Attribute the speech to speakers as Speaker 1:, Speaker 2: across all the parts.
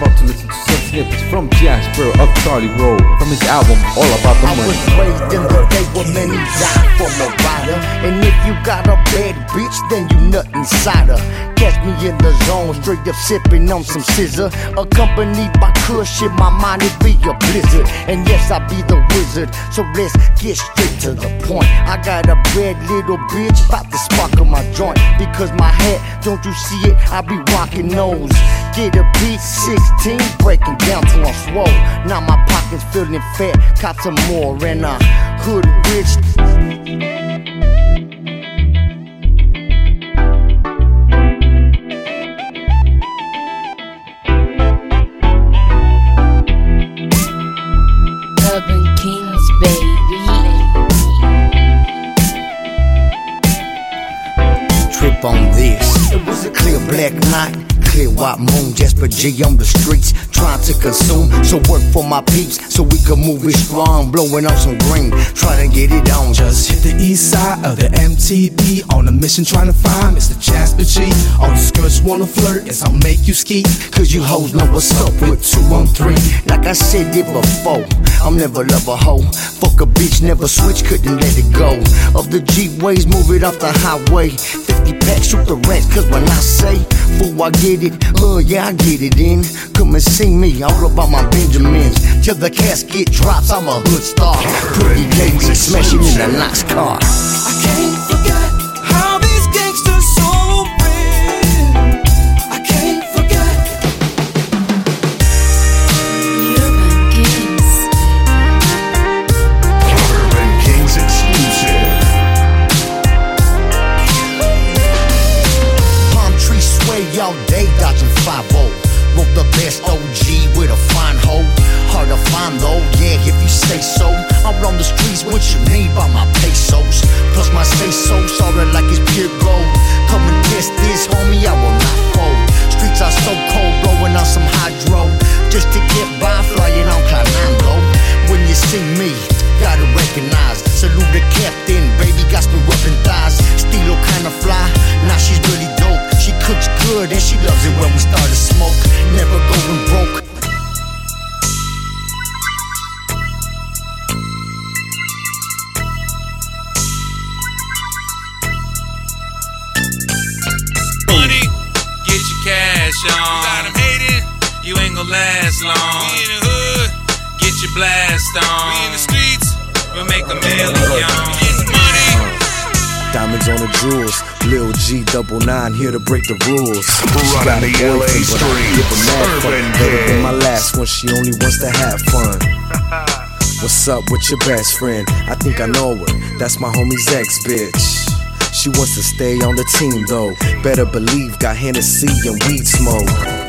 Speaker 1: about to listen to some snippets from Jasper of Charlie Row from his album All About the Money.
Speaker 2: I was raised in the day when many died for no rider. And if you got a bad bitch, then you nut inside her. Catch me in the zone, straight up sipping on some scissor. Accompanied by kush in my mind, it be a blizzard. And yes, I be the wizard. So let's get straight to the point. I got a bad little bitch, about to sparkle my joint. Because my hat, don't you see it? I be rocking those. Get a beat 16, breaking down till I'm swole. Now my pockets feeling fat, cop some more and a hood rich. Was a clear black night. Clear white moon, Jasper G on the streets, trying to consume. So work for my peeps, so we can move it strong, blowing up some green, trying to get it on.
Speaker 3: Just hit the east side of the MTB on a mission trying to find Mr. Jasper G. All the skirts wanna flirt, guess I'll make you ski.
Speaker 2: Cause you hoes know what's up with 213. Like I said it before, I'm never love a hoe. Fuck a bitch, never switch, couldn't let it go. Of the G ways, move it off the highway. 50 packs, shoot the rats, cause when I say, fool, I get it. Uh, yeah, I get it in. Come and see me, all about my Benjamins. Till the casket drops, I'm a hood star. Pretty lady, smashing in a nice car.
Speaker 3: I can't
Speaker 4: cash on. You got 'em hating, you ain't gonna last long. We in the hood, get your blast on. We in the streets, we'll make a million. Getting money.
Speaker 5: Diamonds on the jewels, Lil G double nine here to break the rules. She got a
Speaker 6: Running the LA
Speaker 5: boyfriend, but I
Speaker 6: streets,
Speaker 5: give her mad fuck.
Speaker 6: Urban
Speaker 5: Better my last one, she only wants to have fun. What's up with your best friend? I think I know her. That's my homie's ex bitch. She wants to stay on the team though. Better believe got Hennessy and weed smoke.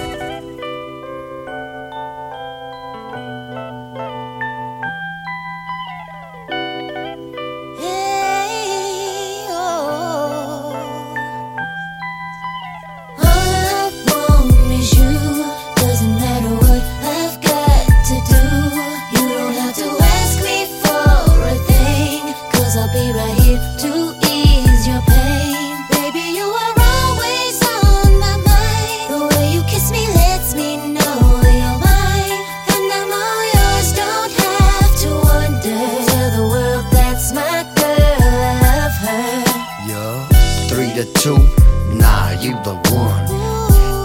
Speaker 7: You the
Speaker 2: one.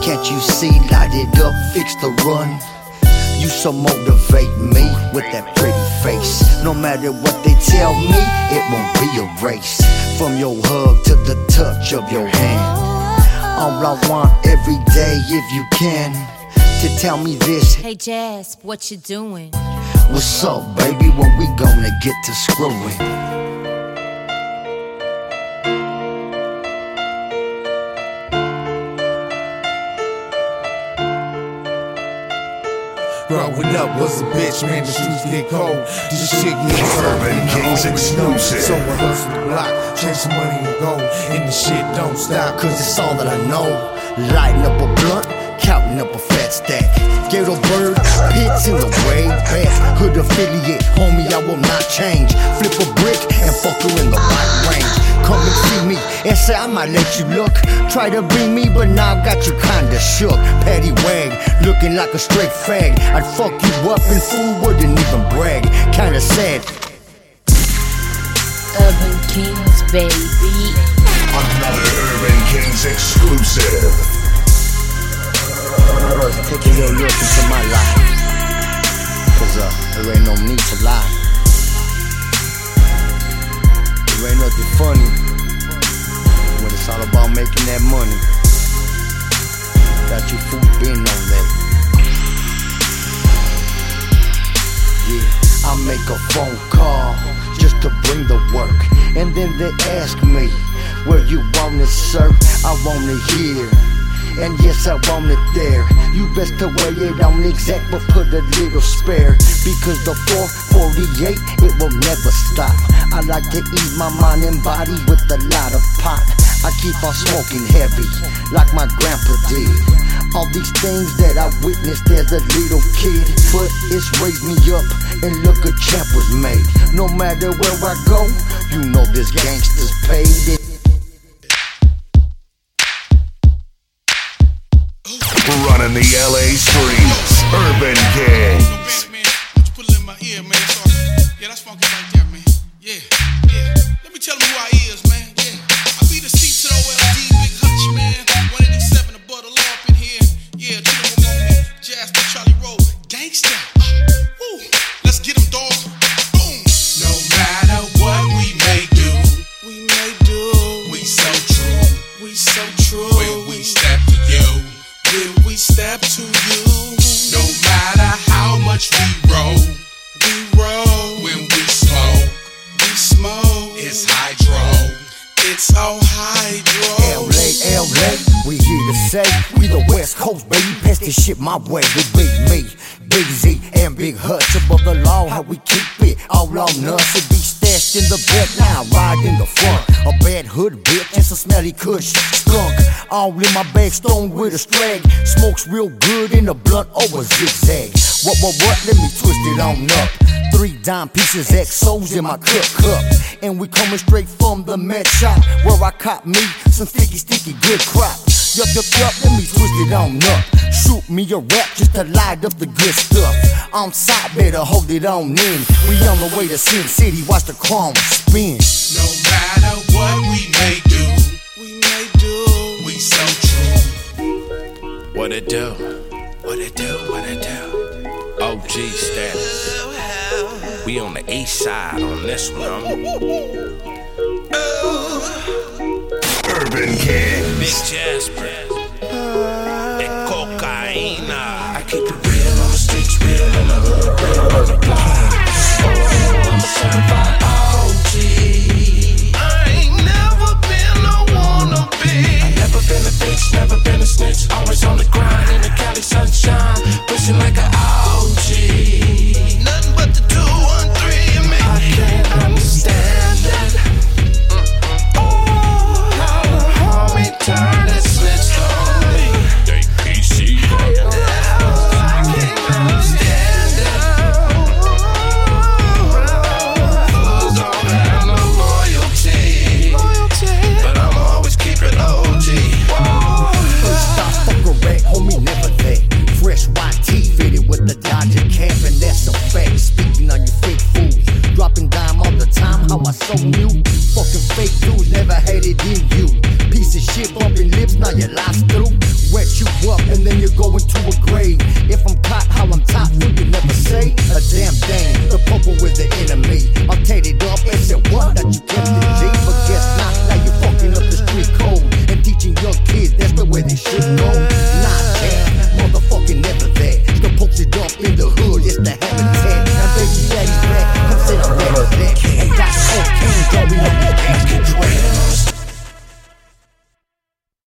Speaker 2: Can't you see? Light it up, fix the run. You so motivate me with that pretty face. No matter what they tell me, it won't be a race. From your hug to the touch of your hand. All I want every day, if you can, to tell me this.
Speaker 7: Hey Jasp, what you doing?
Speaker 2: What's up, baby? When we gonna get to screwing?
Speaker 3: Growing up was a bitch, man, the streets get cold. This shit get
Speaker 6: Urban Kings exclusive.
Speaker 3: So I hustle the block, chase some money and go, and the shit don't stop.
Speaker 2: Cause it's all that I know. Lighting up a blunt, counting up a fat stack. Gator bird, pits in the way back. Hood affiliate, homie, I will not change. Flip a brick and fuck her in the. Come and see me and say I might let you look. Try to bring me, but now I got you kinda shook. Patty wag, looking like a straight fag. I'd fuck you up and fool wouldn't even brag. Kinda sad.
Speaker 8: Urban Kings, baby.
Speaker 6: Another Urban Kings exclusive.
Speaker 2: First, take a little look into my life. Cause uh, there ain't no need to lie. There ain't nothing funny when it's all about making that money. Got you fool been on that. Yeah, I make a phone call just to bring the work. And then they ask me, where you want it, sir? I want it here. And yes, I want it there. You best to weigh it on exact, but put a little spare. Because the 448, it will never stop. I like to eat my mind and body with a lot of pot. I keep on smoking heavy, like my grandpa did. All these things that I witnessed as a little kid, but it's raised me up and look a champ was made. No matter where I go, you know this gangster's paid. it.
Speaker 6: Running the LA streets. Urban Kings.
Speaker 9: What you put in my ear, man? Yeah, that's funky right there, man. Yeah, yeah. Let me tell them who I is,
Speaker 4: When we step to you,
Speaker 9: when we step to you.
Speaker 4: no matter how much we roll,
Speaker 9: we roll.
Speaker 4: when we smoke,
Speaker 9: we smoke.
Speaker 4: it's hydro.
Speaker 9: It's all hydro.
Speaker 2: LA, LA, we here to say we the West Coast, baby. Pass this shit my way. It be me, Big Z, and Big Hutch above the law. How we keep it all on us. It be stashed in the back, now ride in the front. A bad hood bitch and some smelly kush skunk. All in my bag, stone with a strag. Smokes real good in the blunt oh, over zigzag. What, what, what? Let me twist it on up. Three dime pieces, XOs in my cup cup. And we coming straight from the med shop where I cop me some sticky, sticky good crop. Yup, yup, yup, let me twist it on up. Shoot me a rap just to light up the good stuff. On side, better hold it on in. We on the way to Sin City, watch the chrome spin.
Speaker 4: No matter what we may do,
Speaker 9: We may do.
Speaker 4: we so true. What it do? What it do? What it do? OG status. We on the east side on this one. Big Jasper. How I
Speaker 2: so new. Fucking fake dudes never it in you. Piece of shit, bumping lips, now you lost